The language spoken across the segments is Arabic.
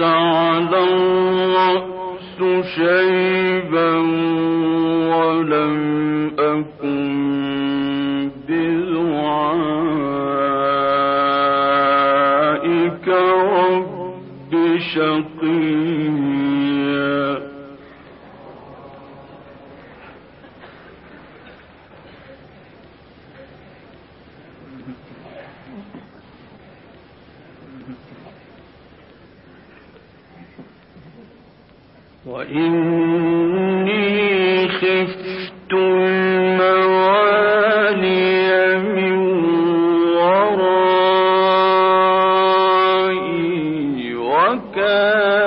على الرأس شيء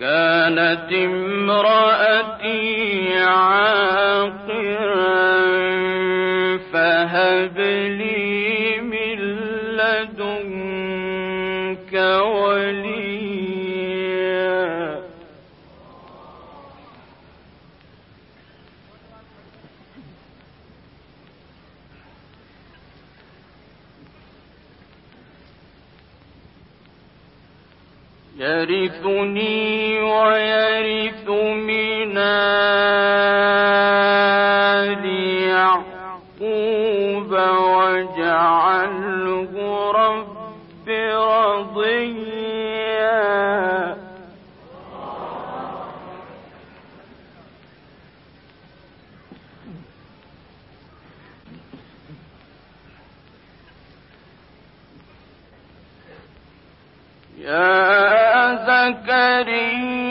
كانت امرأتي عاقرا يا زكريا.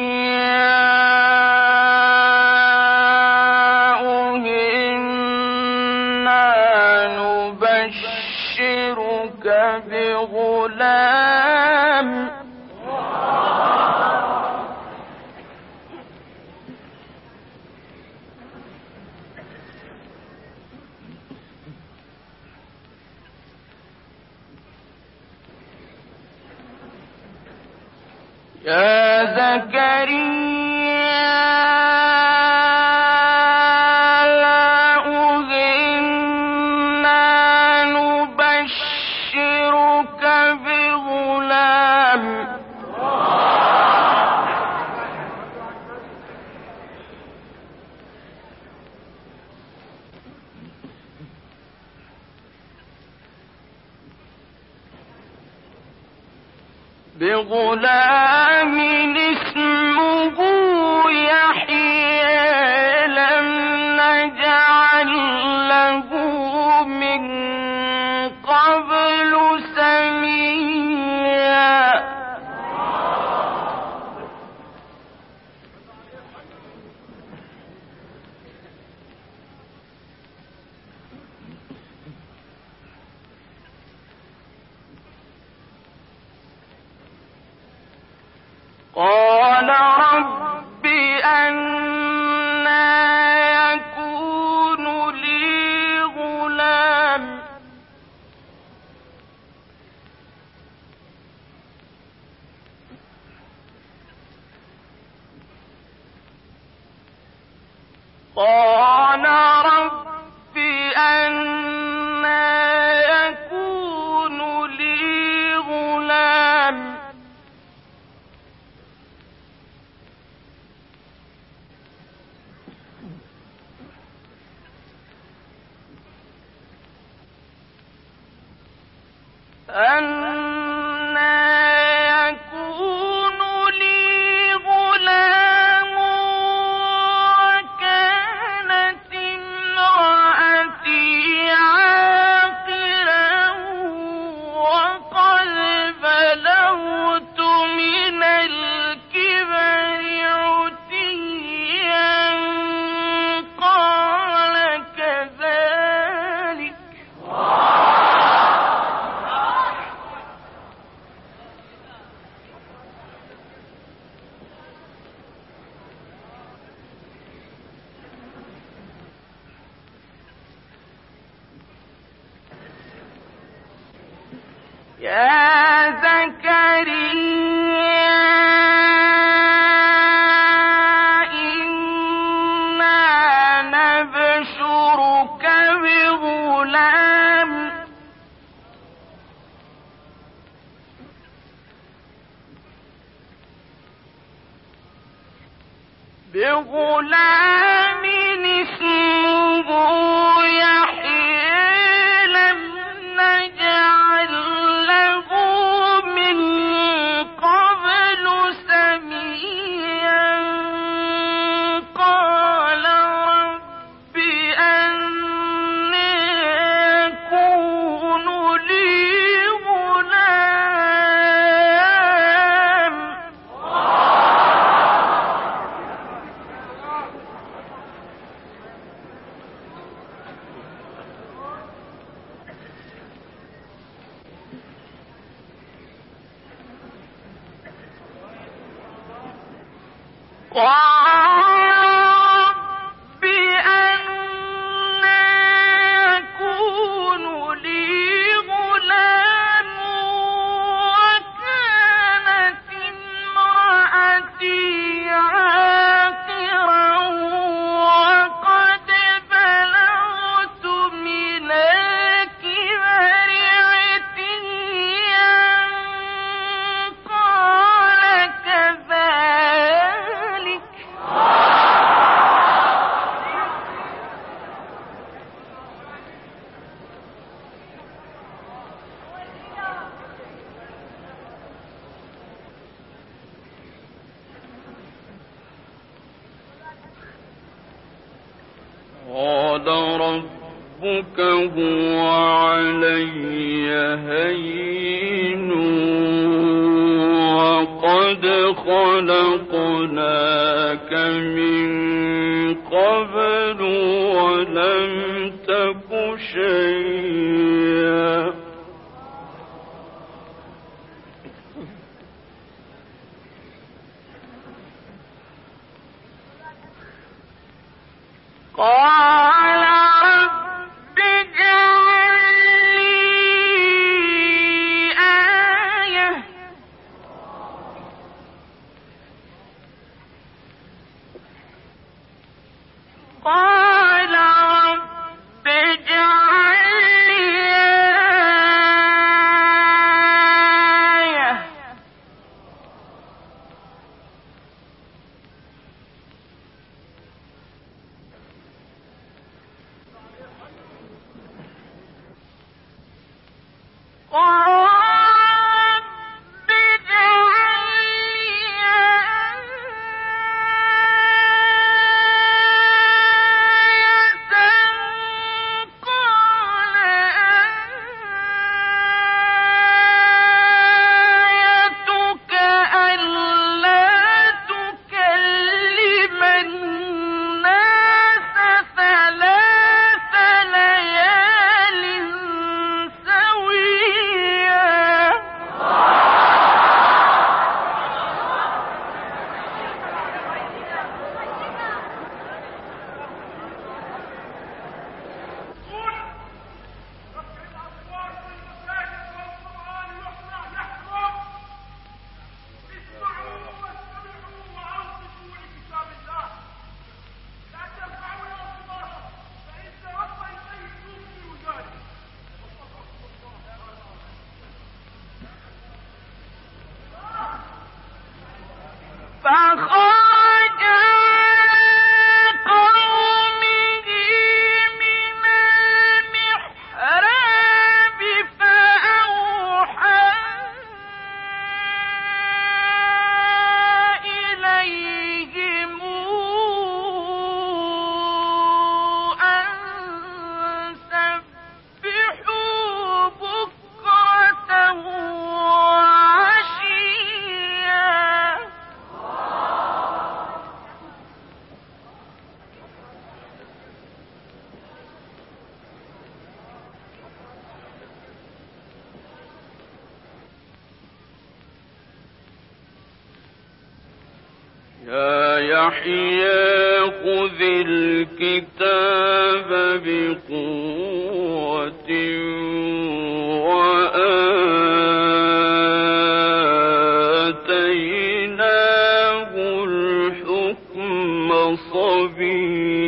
صبيا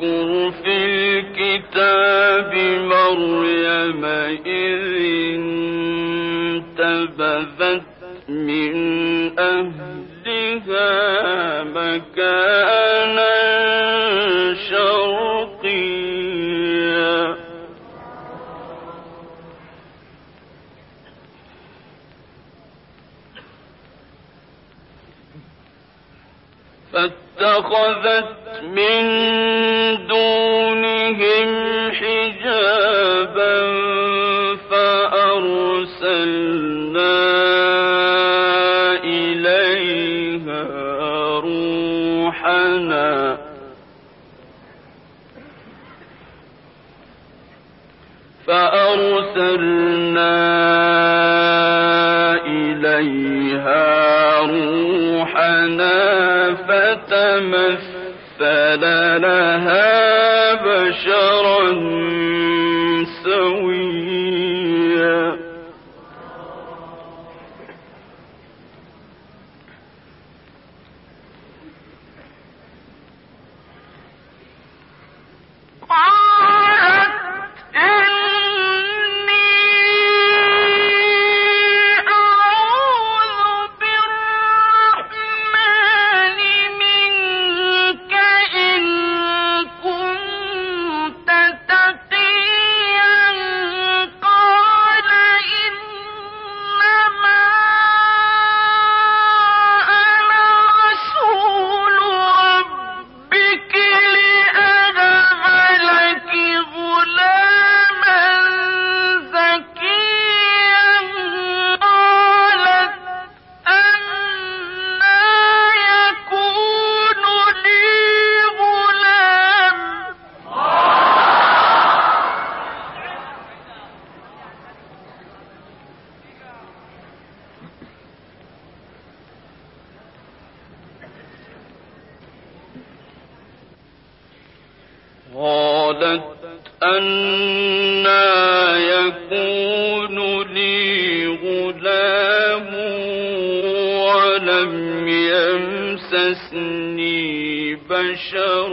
واذكر في الكتاب مريم إذ انتبذت فتمثل لها بشرا سويا. قالت أنا يكون لي غلام ولم يمسسني بشر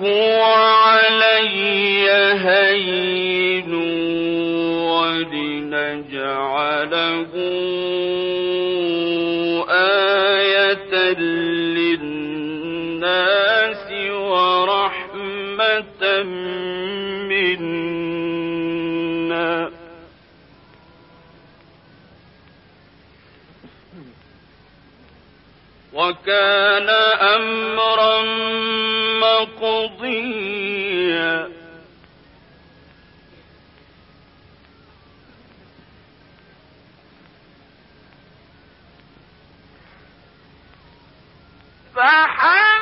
ربك هو علي هين ولنجعله وكان أمرا مقضيا. فحملته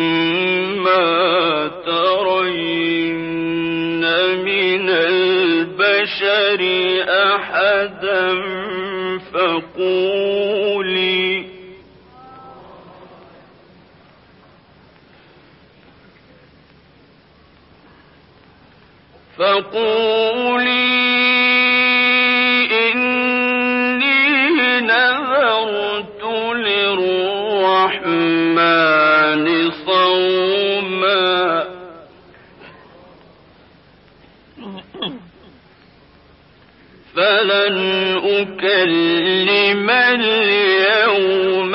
فإما ترين من البشر أحدا فقولي فقولي أكلم اليوم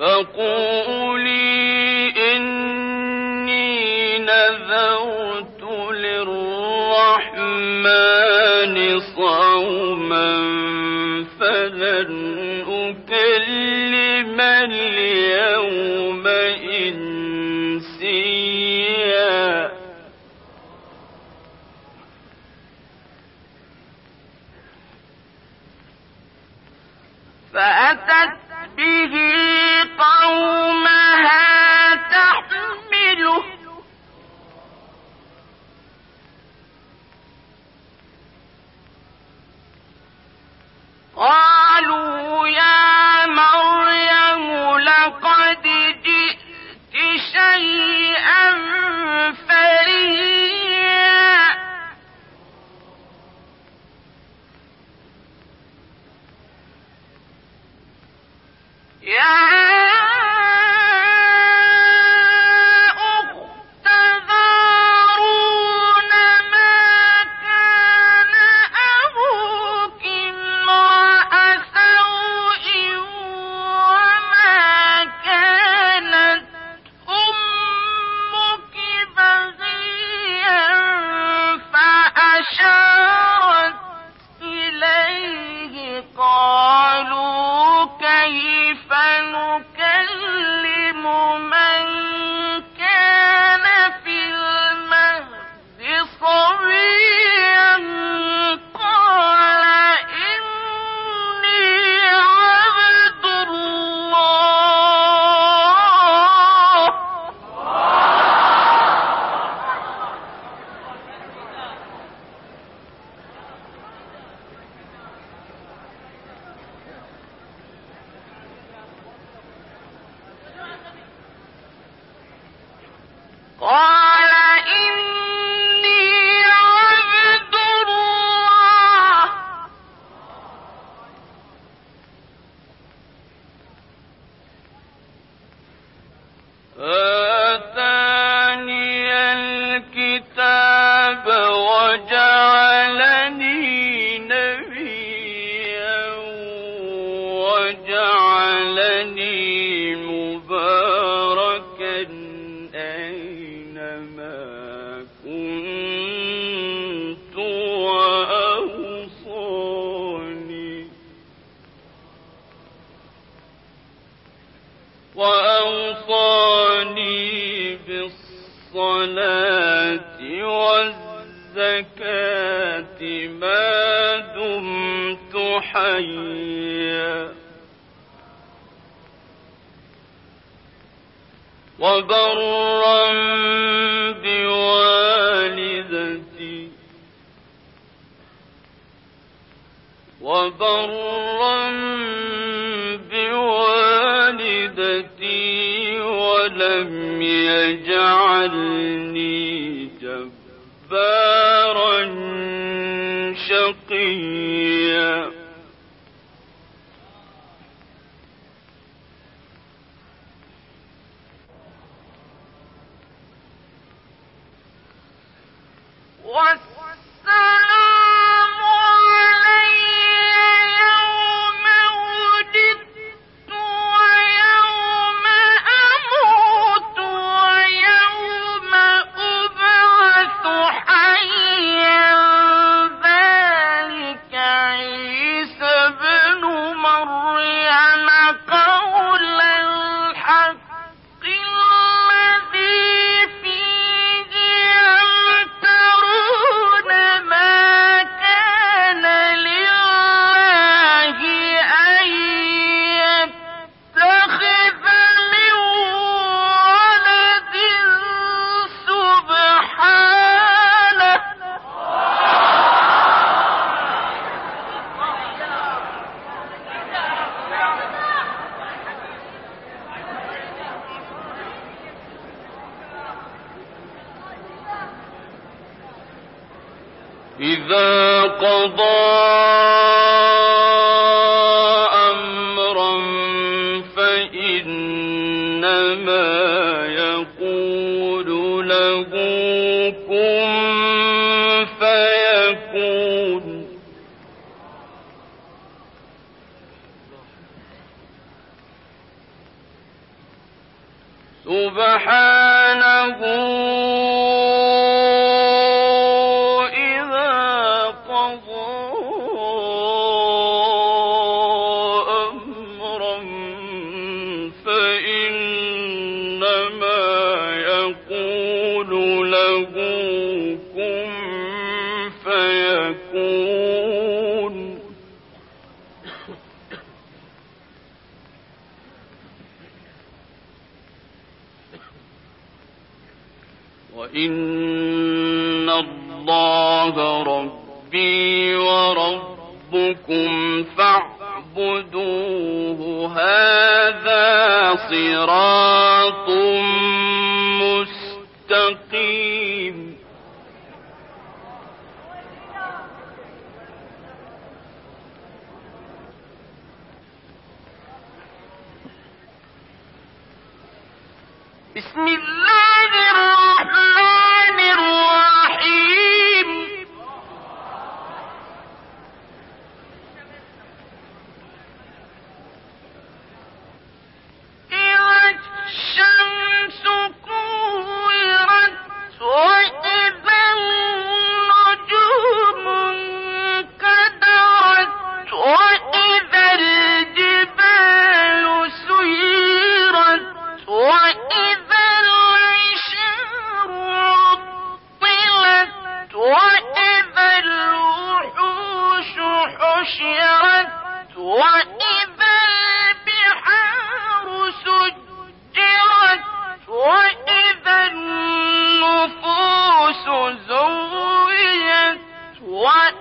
فقولي إني نذرت للرحمن صوما فلن أكلم اليوم إنسيا فأتت يوم Uh, حيا وبرا بوالدتي. وبرا بوالدتي ولم يجعلني جبارا شقيا. إذا قضى فاعبدوه هذا صراط What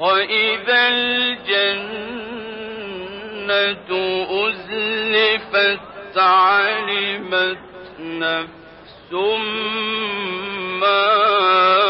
وإذا الجنة أزلفت علمت نفس ما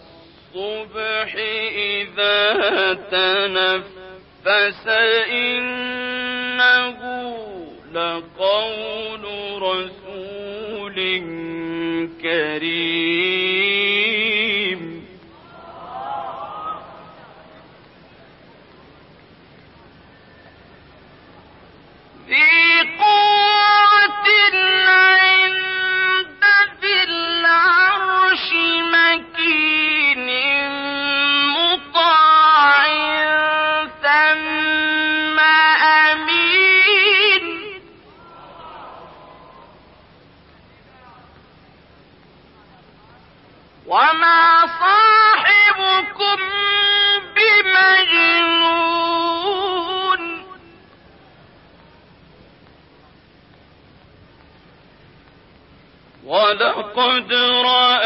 الريح إذا تنفس إنه لقول رسول كريم. وما صاحبكم بمجنون ولقد رأى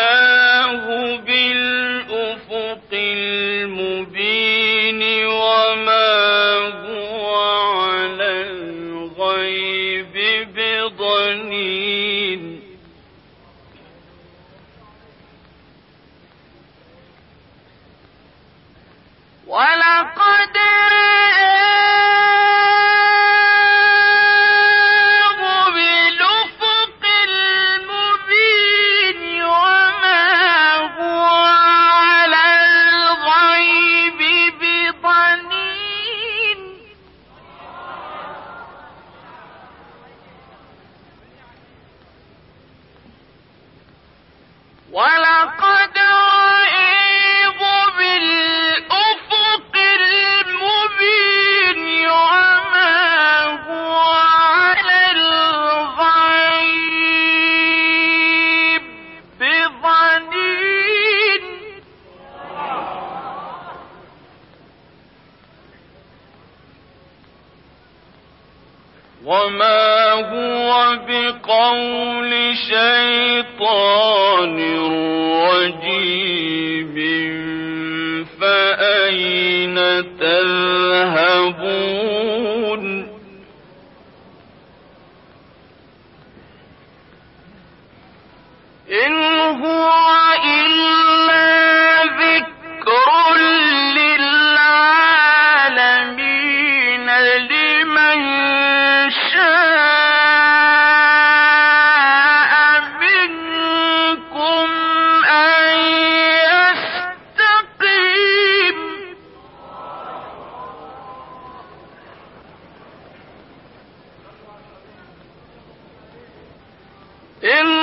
In